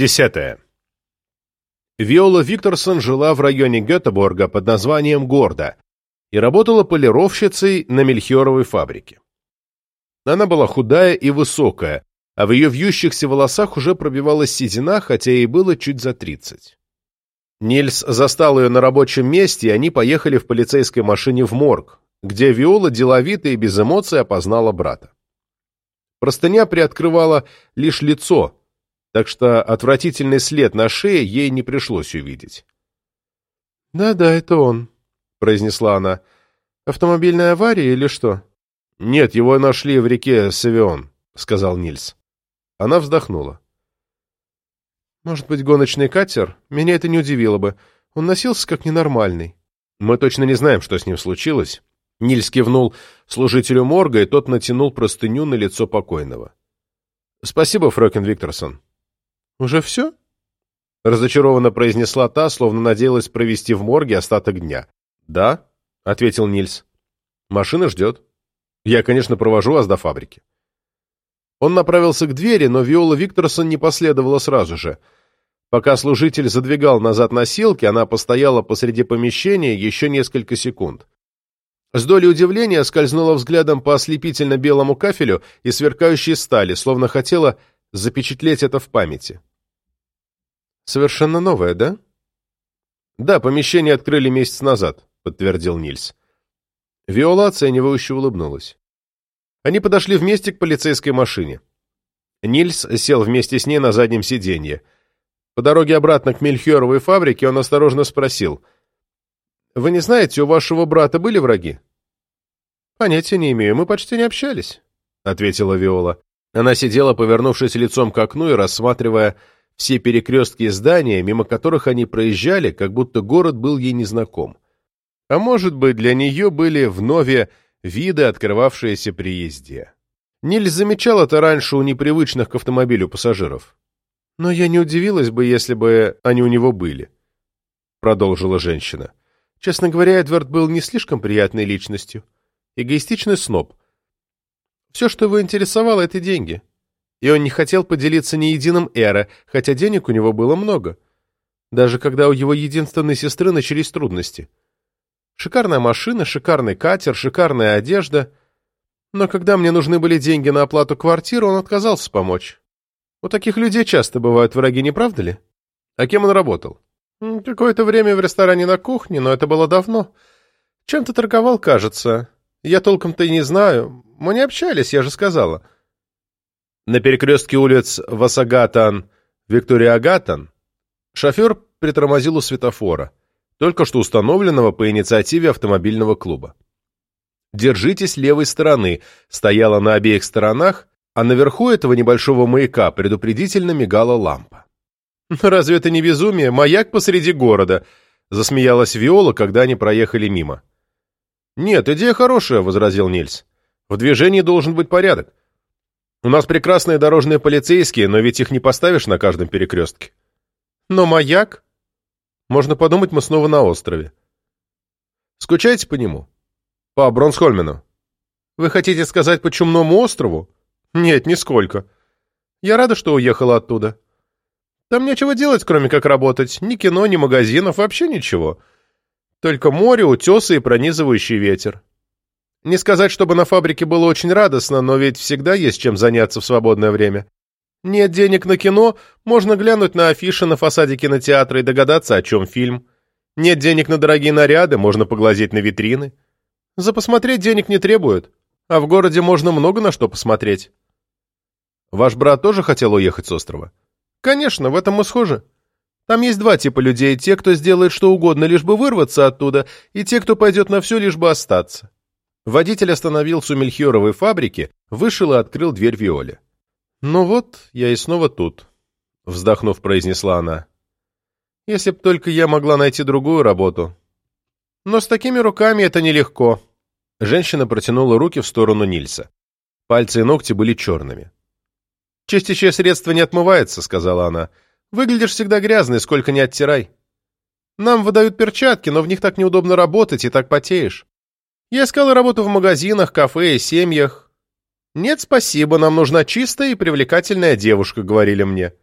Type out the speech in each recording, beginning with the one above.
Десятое. Виола Викторсон жила в районе Гетеборга под названием Горда и работала полировщицей на мельхиоровой фабрике. Она была худая и высокая, а в ее вьющихся волосах уже пробивалась седина, хотя ей было чуть за тридцать. Нильс застал ее на рабочем месте, и они поехали в полицейской машине в морг, где Виола деловито и без эмоций опознала брата. Простыня приоткрывала лишь лицо, так что отвратительный след на шее ей не пришлось увидеть. «Да-да, это он», — произнесла она. «Автомобильная авария или что?» «Нет, его нашли в реке Савион», — сказал Нильс. Она вздохнула. «Может быть, гоночный катер? Меня это не удивило бы. Он носился как ненормальный». «Мы точно не знаем, что с ним случилось». Нильс кивнул служителю морга, и тот натянул простыню на лицо покойного. «Спасибо, Фрокен Викторсон». «Уже все?» — разочарованно произнесла та, словно надеялась провести в морге остаток дня. «Да», — ответил Нильс. «Машина ждет. Я, конечно, провожу вас до фабрики». Он направился к двери, но Виола Викторсон не последовала сразу же. Пока служитель задвигал назад носилки, она постояла посреди помещения еще несколько секунд. С долей удивления скользнула взглядом по ослепительно белому кафелю и сверкающей стали, словно хотела запечатлеть это в памяти. «Совершенно новое, да?» «Да, помещение открыли месяц назад», — подтвердил Нильс. Виола оценивающе улыбнулась. Они подошли вместе к полицейской машине. Нильс сел вместе с ней на заднем сиденье. По дороге обратно к Мельхиоровой фабрике он осторожно спросил. «Вы не знаете, у вашего брата были враги?» «Понятия не имею, мы почти не общались», — ответила Виола. Она сидела, повернувшись лицом к окну и рассматривая все перекрестки здания, мимо которых они проезжали, как будто город был ей незнаком. А может быть, для нее были вновь виды, открывавшиеся при езде. Нильс замечал это раньше у непривычных к автомобилю пассажиров. «Но я не удивилась бы, если бы они у него были», — продолжила женщина. «Честно говоря, Эдвард был не слишком приятной личностью. Эгоистичный сноб. Все, что его интересовало, — это деньги. И он не хотел поделиться ни единым эро, хотя денег у него было много. Даже когда у его единственной сестры начались трудности. Шикарная машина, шикарный катер, шикарная одежда. Но когда мне нужны были деньги на оплату квартиры, он отказался помочь. У таких людей часто бывают враги, не правда ли? А кем он работал? Какое-то время в ресторане на кухне, но это было давно. Чем-то торговал, кажется. Я толком-то и не знаю. Мы не общались, я же сказала. На перекрестке улиц Васагатан, Виктория Агатан, шофер притормозил у светофора только что установленного по инициативе автомобильного клуба. «Держитесь левой стороны» стояла на обеих сторонах, а наверху этого небольшого маяка предупредительно мигала лампа. «Разве это не безумие? Маяк посреди города!» — засмеялась Виола, когда они проехали мимо. «Нет, идея хорошая», — возразил Нильс. «В движении должен быть порядок. У нас прекрасные дорожные полицейские, но ведь их не поставишь на каждом перекрестке». «Но маяк?» Можно подумать, мы снова на острове. Скучаете по нему? По Бронсхольмену? Вы хотите сказать по Чумному острову? Нет, нисколько. Я рада, что уехала оттуда. Там нечего делать, кроме как работать. Ни кино, ни магазинов, вообще ничего. Только море, утесы и пронизывающий ветер. Не сказать, чтобы на фабрике было очень радостно, но ведь всегда есть чем заняться в свободное время. Нет денег на кино, можно глянуть на афиши на фасаде кинотеатра и догадаться, о чем фильм. Нет денег на дорогие наряды, можно поглазеть на витрины. За посмотреть денег не требуют, а в городе можно много на что посмотреть. Ваш брат тоже хотел уехать с острова? Конечно, в этом мы схожи. Там есть два типа людей, те, кто сделает что угодно, лишь бы вырваться оттуда, и те, кто пойдет на все, лишь бы остаться. Водитель остановился у Мельхиоровой фабрики, вышел и открыл дверь Виоле. «Ну вот, я и снова тут», — вздохнув, произнесла она. «Если б только я могла найти другую работу. Но с такими руками это нелегко». Женщина протянула руки в сторону Нильса. Пальцы и ногти были черными. «Чистящее средство не отмывается», — сказала она. «Выглядишь всегда грязный, сколько ни оттирай. Нам выдают перчатки, но в них так неудобно работать и так потеешь. Я искала работу в магазинах, кафе и семьях, «Нет, спасибо, нам нужна чистая и привлекательная девушка», — говорили мне.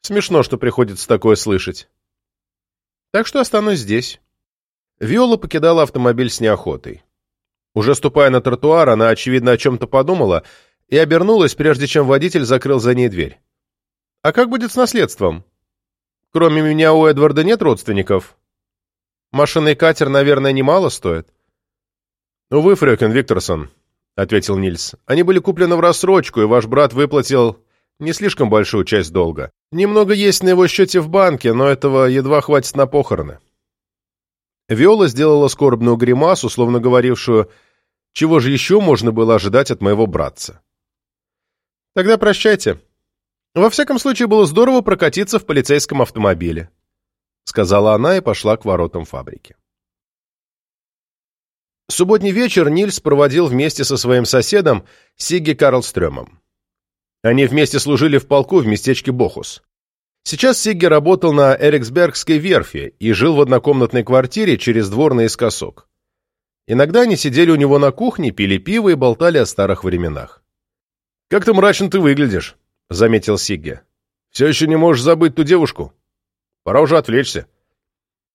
Смешно, что приходится такое слышать. Так что останусь здесь. Виола покидала автомобиль с неохотой. Уже ступая на тротуар, она, очевидно, о чем-то подумала и обернулась, прежде чем водитель закрыл за ней дверь. «А как будет с наследством? Кроме меня у Эдварда нет родственников. Машина и катер, наверное, немало стоят». «Увы, Фрёкен Викторсон», — ответил Нильс. «Они были куплены в рассрочку, и ваш брат выплатил не слишком большую часть долга. Немного есть на его счете в банке, но этого едва хватит на похороны». Виола сделала скорбную гримасу, словно говорившую, чего же еще можно было ожидать от моего братца. «Тогда прощайте. Во всяком случае, было здорово прокатиться в полицейском автомобиле», сказала она и пошла к воротам фабрики. Субботний вечер Нильс проводил вместе со своим соседом Сигги Карлстрёмом. Они вместе служили в полку в местечке Бохус. Сейчас Сигги работал на Эриксбергской верфи и жил в однокомнатной квартире через двор наискосок. Иногда они сидели у него на кухне, пили пиво и болтали о старых временах. «Как ты мрачно ты выглядишь», — заметил Сигге. «Все еще не можешь забыть ту девушку? Пора уже отвлечься.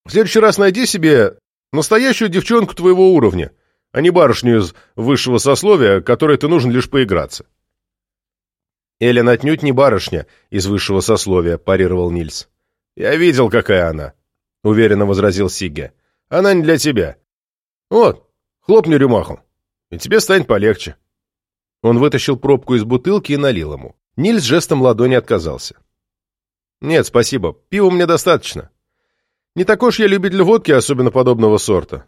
В следующий раз найди себе настоящую девчонку твоего уровня, а не барышню из высшего сословия, которой ты нужен лишь поиграться». «Эллен отнюдь не барышня из высшего сословия», — парировал Нильс. «Я видел, какая она», — уверенно возразил Сигге. «Она не для тебя. Вот, хлопни рюмаху, и тебе станет полегче». Он вытащил пробку из бутылки и налил ему. Нильс жестом ладони отказался. «Нет, спасибо, пива мне достаточно. Не такой уж я любитель водки, особенно подобного сорта».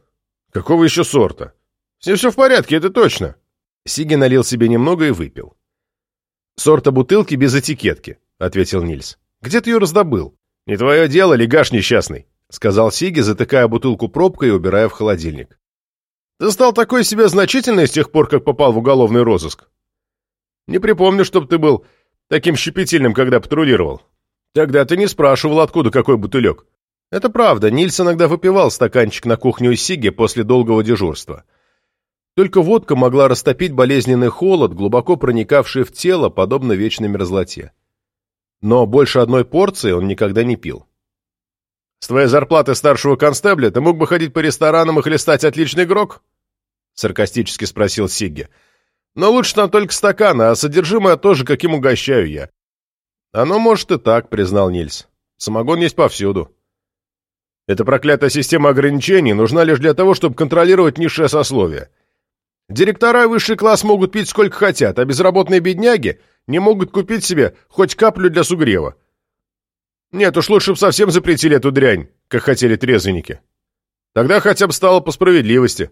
«Какого еще сорта? С ним все в порядке, это точно». Сиги налил себе немного и выпил. «Сорта бутылки без этикетки», — ответил Нильс. «Где ты ее раздобыл?» «Не твое дело, легаш несчастный», — сказал Сиги, затыкая бутылку пробкой и убирая в холодильник. «Ты стал такой себе значительный с тех пор, как попал в уголовный розыск. Не припомню, чтобы ты был таким щепетильным, когда патрулировал. Тогда ты не спрашивал, откуда какой бутылек». Это правда, Нильс иногда выпивал стаканчик на кухню у Сиги после долгого дежурства. Только водка могла растопить болезненный холод, глубоко проникавший в тело, подобно вечной мерзлоте. Но больше одной порции он никогда не пил. «С твоей зарплаты старшего констебля ты мог бы ходить по ресторанам и хлестать отличный грок?» — саркастически спросил Сигги. «Но лучше там только стаканы, а содержимое тоже, каким угощаю я». «Оно может и так», — признал Нильс. «Самогон есть повсюду». «Эта проклятая система ограничений нужна лишь для того, чтобы контролировать низшее сословие». Директора и высший класс могут пить сколько хотят, а безработные бедняги не могут купить себе хоть каплю для сугрева. Нет уж, лучше бы совсем запретили эту дрянь, как хотели трезвенники. Тогда хотя бы стало по справедливости.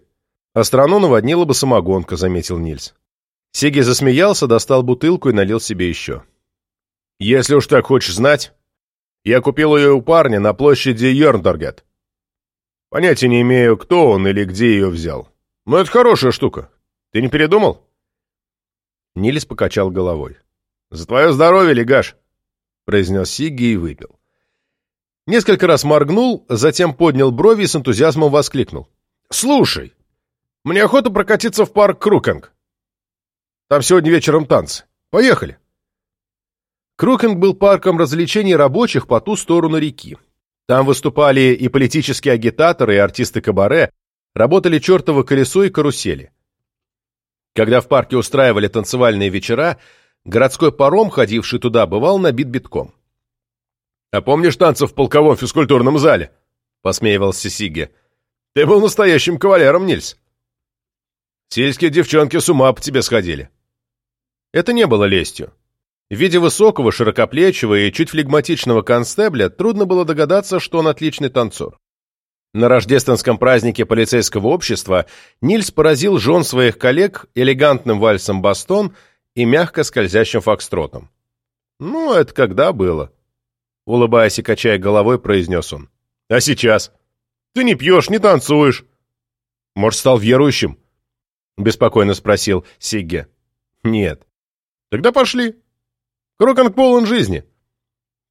А страну наводнила бы самогонка, заметил Нильс. Сиги засмеялся, достал бутылку и налил себе еще. Если уж так хочешь знать, я купил ее у парня на площади Йорнторгет. Понятия не имею, кто он или где ее взял. Но это хорошая штука. Ты не передумал?» Нильс покачал головой. «За твое здоровье, легаш!» — произнес Сигги и выпил. Несколько раз моргнул, затем поднял брови и с энтузиазмом воскликнул. «Слушай, мне охота прокатиться в парк Крукинг. Там сегодня вечером танцы. Поехали!» Крукинг был парком развлечений рабочих по ту сторону реки. Там выступали и политические агитаторы, и артисты кабаре, работали чертово колесо и карусели. Когда в парке устраивали танцевальные вечера, городской паром, ходивший туда, бывал набит битком. «А помнишь танцы в полковом физкультурном зале?» — посмеивался Сиге. «Ты был настоящим кавалером, Нильс. Сельские девчонки с ума по тебе сходили». Это не было лестью. В виде высокого, широкоплечего и чуть флегматичного констебля трудно было догадаться, что он отличный танцор. На рождественском празднике полицейского общества Нильс поразил жен своих коллег элегантным вальсом бастон и мягко скользящим фокстротом. «Ну, это когда было?» Улыбаясь и качая головой, произнес он. «А сейчас? Ты не пьешь, не танцуешь. Может, стал верующим?» Беспокойно спросил Сигге. «Нет». «Тогда пошли. Кроканг полон жизни.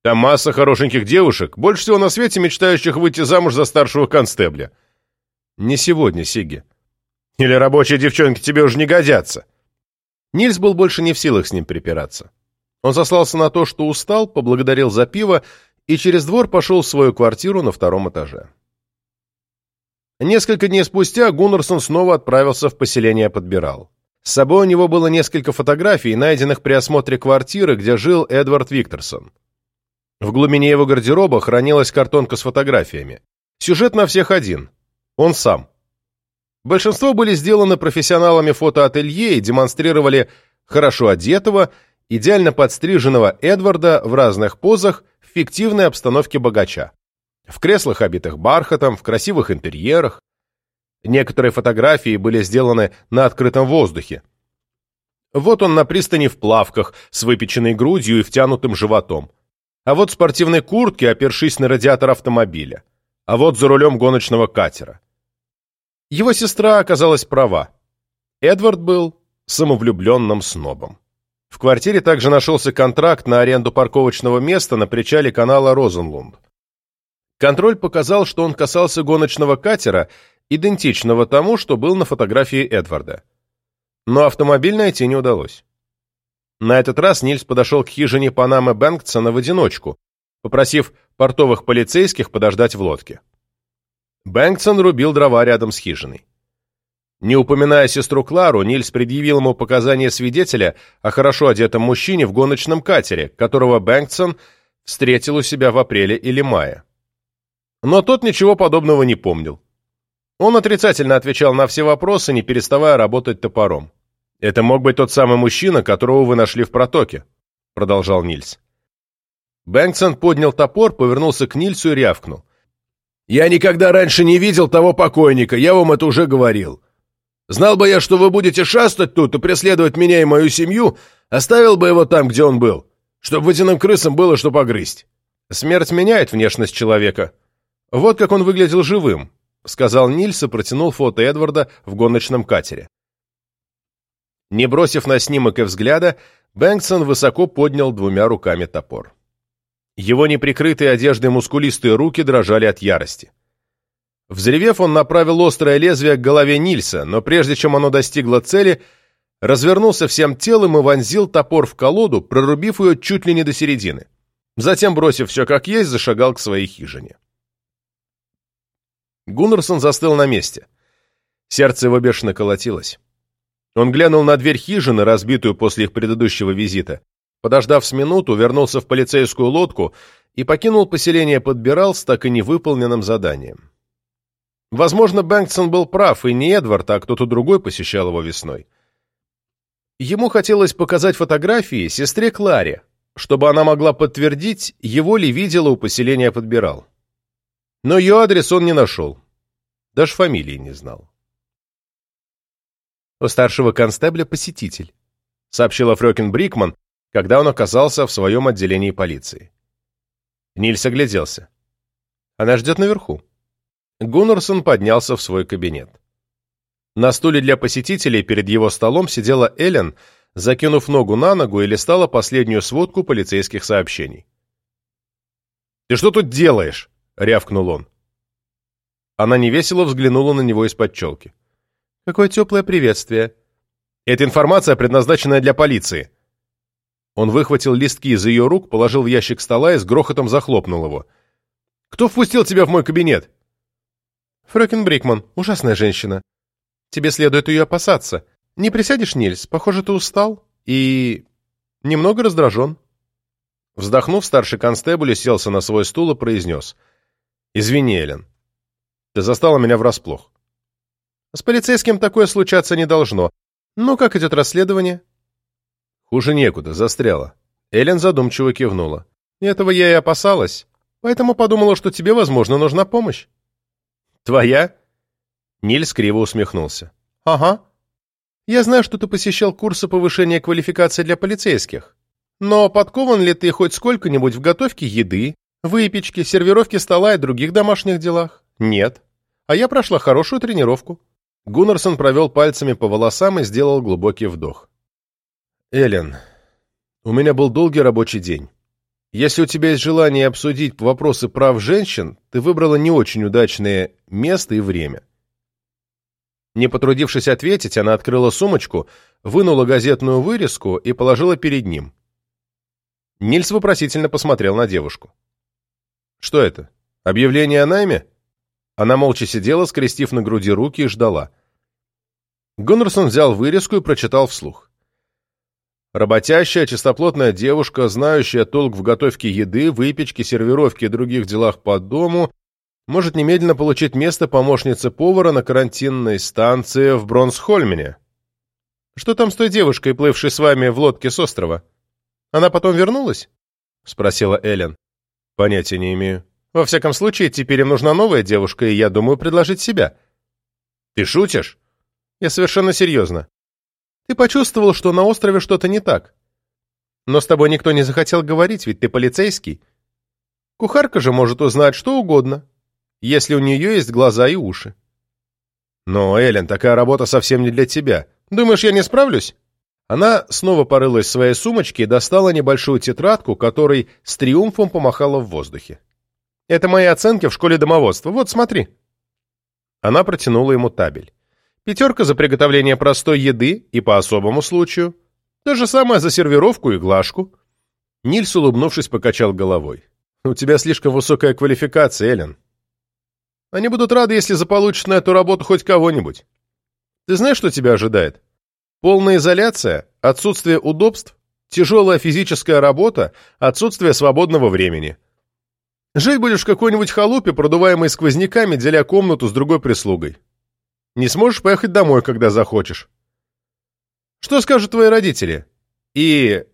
Там масса хорошеньких девушек, больше всего на свете мечтающих выйти замуж за старшего констебля. Не сегодня, Сиги. Или рабочие девчонки тебе уже не годятся. Нильс был больше не в силах с ним припираться. Он сослался на то, что устал, поблагодарил за пиво и через двор пошел в свою квартиру на втором этаже. Несколько дней спустя Гуннерсон снова отправился в поселение Подбирал. С собой у него было несколько фотографий, найденных при осмотре квартиры, где жил Эдвард Викторсон. В глубине его гардероба хранилась картонка с фотографиями. Сюжет на всех один. Он сам. Большинство были сделаны профессионалами фотоателье и демонстрировали хорошо одетого, идеально подстриженного Эдварда в разных позах в фиктивной обстановке богача. В креслах, обитых бархатом, в красивых интерьерах. Некоторые фотографии были сделаны на открытом воздухе. Вот он на пристани в плавках, с выпеченной грудью и втянутым животом. А вот в спортивной куртке, опершись на радиатор автомобиля. А вот за рулем гоночного катера. Его сестра оказалась права. Эдвард был самовлюбленным снобом. В квартире также нашелся контракт на аренду парковочного места на причале канала Розенлунд. Контроль показал, что он касался гоночного катера, идентичного тому, что был на фотографии Эдварда. Но автомобиль найти не удалось. На этот раз Нильс подошел к хижине Панамы Бэнксона в одиночку, попросив портовых полицейских подождать в лодке. Бэнксон рубил дрова рядом с хижиной. Не упоминая сестру Клару, Нильс предъявил ему показания свидетеля о хорошо одетом мужчине в гоночном катере, которого Бэнксон встретил у себя в апреле или мае. Но тот ничего подобного не помнил. Он отрицательно отвечал на все вопросы, не переставая работать топором. «Это мог быть тот самый мужчина, которого вы нашли в протоке», — продолжал Нильс. Бэнксон поднял топор, повернулся к Нильсу и рявкнул. «Я никогда раньше не видел того покойника, я вам это уже говорил. Знал бы я, что вы будете шастать тут и преследовать меня и мою семью, оставил бы его там, где он был, чтобы водяным крысам было что погрызть. Смерть меняет внешность человека. Вот как он выглядел живым», — сказал Нильс и протянул фото Эдварда в гоночном катере. Не бросив на снимок и взгляда, Бэнксон высоко поднял двумя руками топор. Его неприкрытые одеждой мускулистые руки дрожали от ярости. Взревев, он направил острое лезвие к голове Нильса, но прежде чем оно достигло цели, развернулся всем телом и вонзил топор в колоду, прорубив ее чуть ли не до середины. Затем, бросив все как есть, зашагал к своей хижине. Гуннерсон застыл на месте. Сердце его бешено колотилось. Он глянул на дверь хижины, разбитую после их предыдущего визита. Подождав с минуту, вернулся в полицейскую лодку и покинул поселение Подбирал с так и невыполненным заданием. Возможно, Бэнксон был прав, и не Эдвард, а кто-то другой посещал его весной. Ему хотелось показать фотографии сестре Кларе, чтобы она могла подтвердить, его ли видела у поселения Подбирал. Но ее адрес он не нашел. Даже фамилии не знал. У старшего констебля посетитель, сообщила Фрёкин Брикман, когда он оказался в своем отделении полиции. Нильс огляделся. Она ждет наверху. Гуннерсон поднялся в свой кабинет. На стуле для посетителей перед его столом сидела Эллен, закинув ногу на ногу и листала последнюю сводку полицейских сообщений. «Ты что тут делаешь?» — рявкнул он. Она невесело взглянула на него из-под челки. «Какое теплое приветствие!» «Это информация, предназначенная для полиции!» Он выхватил листки из ее рук, положил в ящик стола и с грохотом захлопнул его. «Кто впустил тебя в мой кабинет?» «Фрöкен Брикман, ужасная женщина. Тебе следует ее опасаться. Не присядешь, Нильс? Похоже, ты устал и... немного раздражен». Вздохнув, старший констебль селся на свой стул и произнес. «Извини, Эллен. Ты застала меня врасплох». «С полицейским такое случаться не должно. Ну, как идет расследование?» «Хуже некуда, застряла». Эллен задумчиво кивнула. «Этого я и опасалась, поэтому подумала, что тебе, возможно, нужна помощь». «Твоя?» Нильс криво усмехнулся. «Ага. Я знаю, что ты посещал курсы повышения квалификации для полицейских. Но подкован ли ты хоть сколько-нибудь в готовке еды, выпечке, сервировке стола и других домашних делах? Нет. А я прошла хорошую тренировку». Гуннерсон провел пальцами по волосам и сделал глубокий вдох. «Эллен, у меня был долгий рабочий день. Если у тебя есть желание обсудить вопросы прав женщин, ты выбрала не очень удачное место и время». Не потрудившись ответить, она открыла сумочку, вынула газетную вырезку и положила перед ним. Нильс вопросительно посмотрел на девушку. «Что это? Объявление о найме?» Она молча сидела, скрестив на груди руки, и ждала. Гуннерсон взял вырезку и прочитал вслух. Работящая, чистоплотная девушка, знающая толк в готовке еды, выпечке, сервировке и других делах по дому, может немедленно получить место помощницы повара на карантинной станции в Бронсхольмене. Что там с той девушкой, плывшей с вами в лодке с острова? Она потом вернулась? — спросила Эллен. Понятия не имею. Во всяком случае, теперь им нужна новая девушка, и я думаю предложить себя. Ты шутишь? Я совершенно серьезно. Ты почувствовал, что на острове что-то не так. Но с тобой никто не захотел говорить, ведь ты полицейский. Кухарка же может узнать что угодно, если у нее есть глаза и уши. Но, Эллен, такая работа совсем не для тебя. Думаешь, я не справлюсь? Она снова порылась в своей сумочке и достала небольшую тетрадку, которой с триумфом помахала в воздухе. Это мои оценки в школе домоводства. Вот, смотри. Она протянула ему табель. Пятерка за приготовление простой еды и по особому случаю. То же самое за сервировку и глажку. Нильс, улыбнувшись, покачал головой. «У тебя слишком высокая квалификация, Эллен. Они будут рады, если заполучат на эту работу хоть кого-нибудь. Ты знаешь, что тебя ожидает? Полная изоляция, отсутствие удобств, тяжелая физическая работа, отсутствие свободного времени. Жить будешь в какой-нибудь халупе, продуваемой сквозняками, деля комнату с другой прислугой. Не сможешь поехать домой, когда захочешь. Что скажут твои родители? И...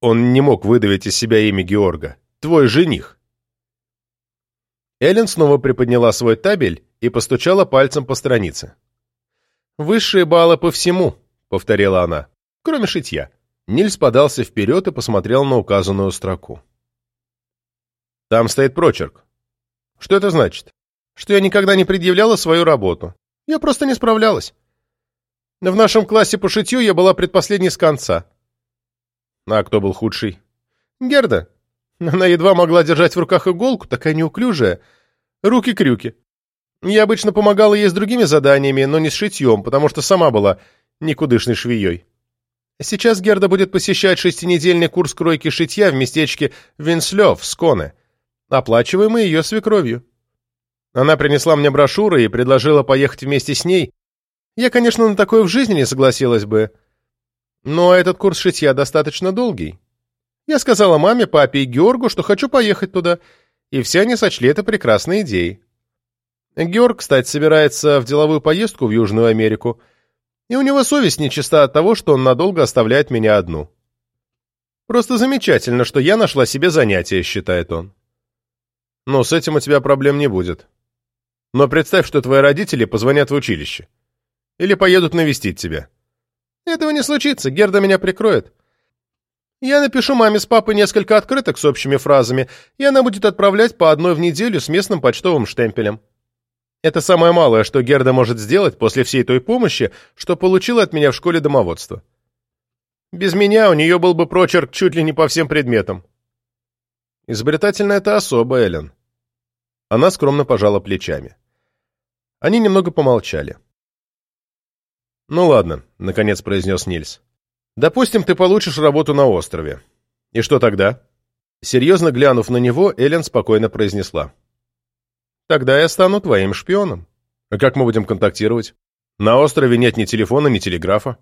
Он не мог выдавить из себя имя Георга. Твой жених. Эллен снова приподняла свой табель и постучала пальцем по странице. «Высшие баллы по всему», — повторила она, — «кроме шитья». Нильс подался вперед и посмотрел на указанную строку. Там стоит прочерк. Что это значит? Что я никогда не предъявляла свою работу. Я просто не справлялась. В нашем классе по шитью я была предпоследней с конца. А кто был худший? Герда. Она едва могла держать в руках иголку, такая неуклюжая. Руки-крюки. Я обычно помогала ей с другими заданиями, но не с шитьем, потому что сама была никудышной швеей. Сейчас Герда будет посещать шестинедельный курс кройки шитья в местечке Винслёв, Сконе, оплачиваемый ее свекровью. Она принесла мне брошюры и предложила поехать вместе с ней. Я, конечно, на такое в жизни не согласилась бы, но этот курс шитья достаточно долгий. Я сказала маме, папе и Георгу, что хочу поехать туда, и все они сочли это прекрасной идеей. Георг, кстати, собирается в деловую поездку в Южную Америку, и у него совесть нечиста от того, что он надолго оставляет меня одну. Просто замечательно, что я нашла себе занятие, считает он. Но с этим у тебя проблем не будет. Но представь, что твои родители позвонят в училище. Или поедут навестить тебя. Этого не случится, Герда меня прикроет. Я напишу маме с папой несколько открыток с общими фразами, и она будет отправлять по одной в неделю с местным почтовым штемпелем. Это самое малое, что Герда может сделать после всей той помощи, что получила от меня в школе домоводства. Без меня у нее был бы прочерк чуть ли не по всем предметам. Изобретательная это особо, Эллен. Она скромно пожала плечами. Они немного помолчали. «Ну ладно», — наконец произнес Нильс. «Допустим, ты получишь работу на острове. И что тогда?» Серьезно глянув на него, Эллен спокойно произнесла. Тогда я стану твоим шпионом. А как мы будем контактировать? На острове нет ни телефона, ни телеграфа.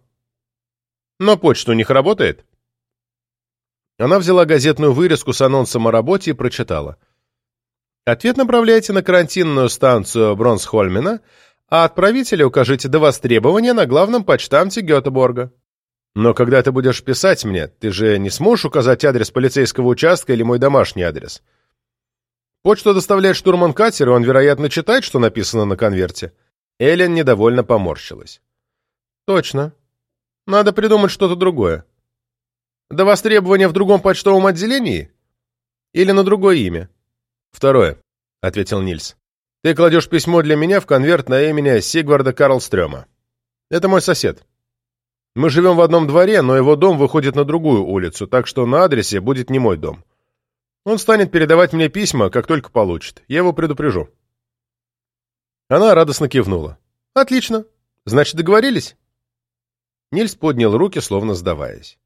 Но почта у них работает. Она взяла газетную вырезку с анонсом о работе и прочитала. Ответ направляйте на карантинную станцию Бронсхольмена, а отправителя укажите до востребования на главном почтамте Гетеборга. Но когда ты будешь писать мне, ты же не сможешь указать адрес полицейского участка или мой домашний адрес. Почту доставляет штурман катера, он, вероятно, читает, что написано на конверте. Эллен недовольно поморщилась. Точно. Надо придумать что-то другое. До востребования в другом почтовом отделении? Или на другое имя? Второе, — ответил Нильс. Ты кладешь письмо для меня в конверт на имя Сигварда Карлстрёма. Это мой сосед. Мы живем в одном дворе, но его дом выходит на другую улицу, так что на адресе будет не мой дом. Он станет передавать мне письма, как только получит. Я его предупрежу». Она радостно кивнула. «Отлично. Значит, договорились?» Нильс поднял руки, словно сдаваясь.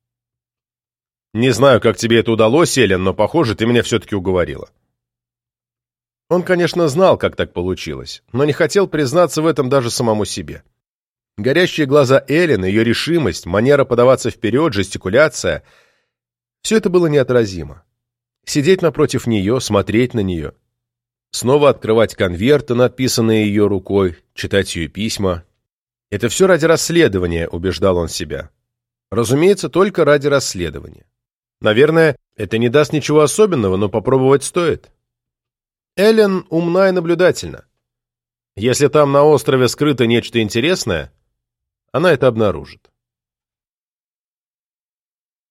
Не знаю, как тебе это удалось, Эллен, но, похоже, ты меня все-таки уговорила. Он, конечно, знал, как так получилось, но не хотел признаться в этом даже самому себе. Горящие глаза Эллен, ее решимость, манера подаваться вперед, жестикуляция — все это было неотразимо. Сидеть напротив нее, смотреть на нее. Снова открывать конверты, надписанные ее рукой, читать ее письма. Это все ради расследования, убеждал он себя. Разумеется, только ради расследования. Наверное, это не даст ничего особенного, но попробовать стоит. Эллен умна и наблюдательна. Если там на острове скрыто нечто интересное, она это обнаружит.